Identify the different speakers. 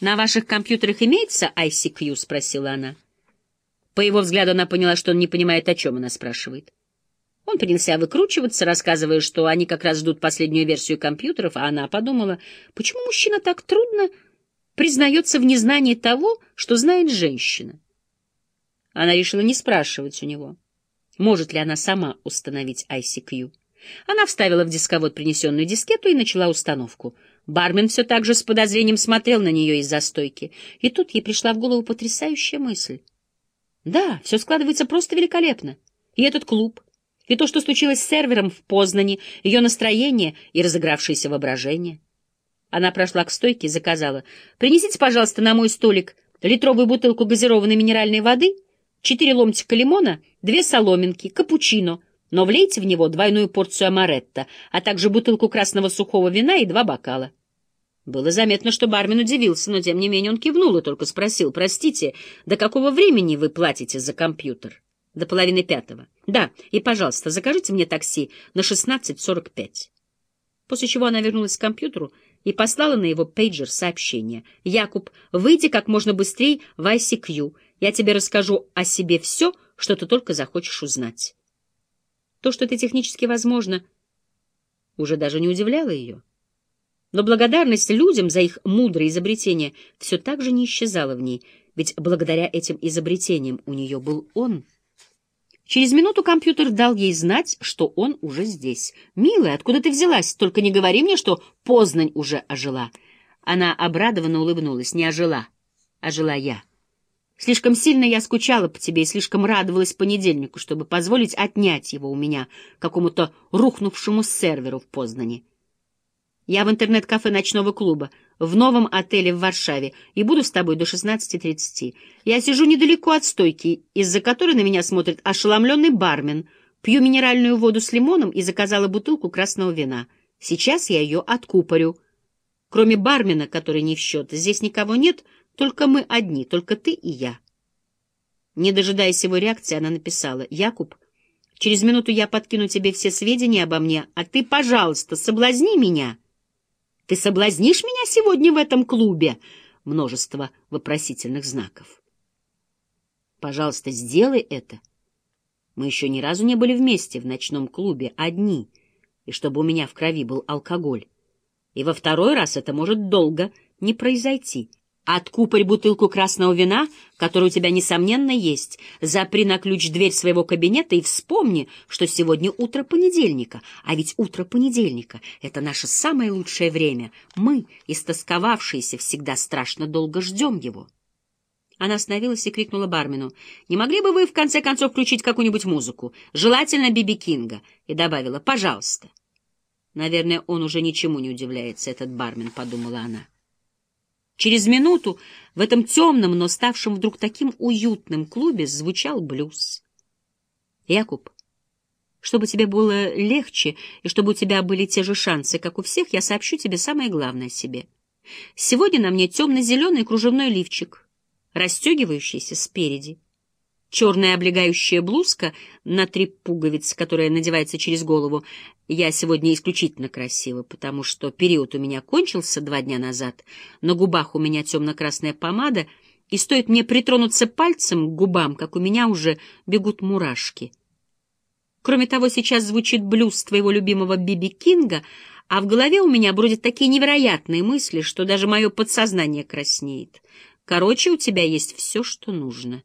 Speaker 1: «На ваших компьютерах имеется ICQ?» — спросила она. По его взгляду она поняла, что он не понимает, о чем она спрашивает. Он принялся выкручиваться, рассказывая, что они как раз ждут последнюю версию компьютеров, а она подумала, почему мужчина так трудно признается в незнании того, что знает женщина. Она решила не спрашивать у него, может ли она сама установить ICQ. Она вставила в дисковод принесенную дискету и начала установку. Бармен все так же с подозрением смотрел на нее из-за стойки, и тут ей пришла в голову потрясающая мысль. Да, все складывается просто великолепно. И этот клуб, и то, что случилось с сервером в Познане, ее настроение и разыгравшееся воображение. Она прошла к стойке и заказала. «Принесите, пожалуйста, на мой столик литровую бутылку газированной минеральной воды, четыре ломтика лимона, две соломинки, капучино, но влейте в него двойную порцию амаретто, а также бутылку красного сухого вина и два бокала». Было заметно, что бармен удивился, но тем не менее он кивнул и только спросил, «Простите, до какого времени вы платите за компьютер?» «До половины пятого». «Да, и, пожалуйста, закажите мне такси на 16.45». После чего она вернулась к компьютеру и послала на его пейджер сообщение. «Якуб, выйди как можно быстрее в ICQ. Я тебе расскажу о себе все, что ты только захочешь узнать». То, что это технически возможно, уже даже не удивляло ее. Но благодарность людям за их мудрые изобретения все так же не исчезала в ней, ведь благодаря этим изобретениям у нее был он. Через минуту компьютер дал ей знать, что он уже здесь. «Милая, откуда ты взялась? Только не говори мне, что Познань уже ожила». Она обрадованно улыбнулась. «Не ожила, ожила я. Слишком сильно я скучала по тебе и слишком радовалась понедельнику, чтобы позволить отнять его у меня какому-то рухнувшему серверу в Познане. Я в интернет-кафе ночного клуба, в новом отеле в Варшаве, и буду с тобой до 16.30. Я сижу недалеко от стойки, из-за которой на меня смотрит ошеломленный бармен. Пью минеральную воду с лимоном и заказала бутылку красного вина. Сейчас я ее откупорю. Кроме бармена, который не в счет, здесь никого нет, только мы одни, только ты и я. Не дожидаясь его реакции, она написала, «Якуб, через минуту я подкину тебе все сведения обо мне, а ты, пожалуйста, соблазни меня». Ты соблазнишь меня сегодня в этом клубе? Множество вопросительных знаков. Пожалуйста, сделай это. Мы еще ни разу не были вместе в ночном клубе, одни, и чтобы у меня в крови был алкоголь. И во второй раз это может долго не произойти. Откупорь бутылку красного вина, которое у тебя, несомненно, есть. Запри на ключ дверь своего кабинета и вспомни, что сегодня утро понедельника. А ведь утро понедельника — это наше самое лучшее время. Мы, истосковавшиеся, всегда страшно долго ждем его. Она остановилась и крикнула бармену. «Не могли бы вы, в конце концов, включить какую-нибудь музыку? Желательно Биби Кинга». И добавила «Пожалуйста». Наверное, он уже ничему не удивляется, этот бармен, — подумала она. Через минуту в этом темном, но ставшем вдруг таким уютным клубе звучал блюз. «Якуб, чтобы тебе было легче и чтобы у тебя были те же шансы, как у всех, я сообщу тебе самое главное о себе. Сегодня на мне темно-зеленый кружевной лифчик, расстегивающийся спереди черная облегающая блузка на три пуговицы, которая надевается через голову. Я сегодня исключительно красива, потому что период у меня кончился два дня назад, на губах у меня темно-красная помада, и стоит мне притронуться пальцем к губам, как у меня уже бегут мурашки. Кроме того, сейчас звучит блюз твоего любимого Биби Кинга, а в голове у меня бродят такие невероятные мысли, что даже мое подсознание краснеет. Короче, у тебя есть все, что нужно.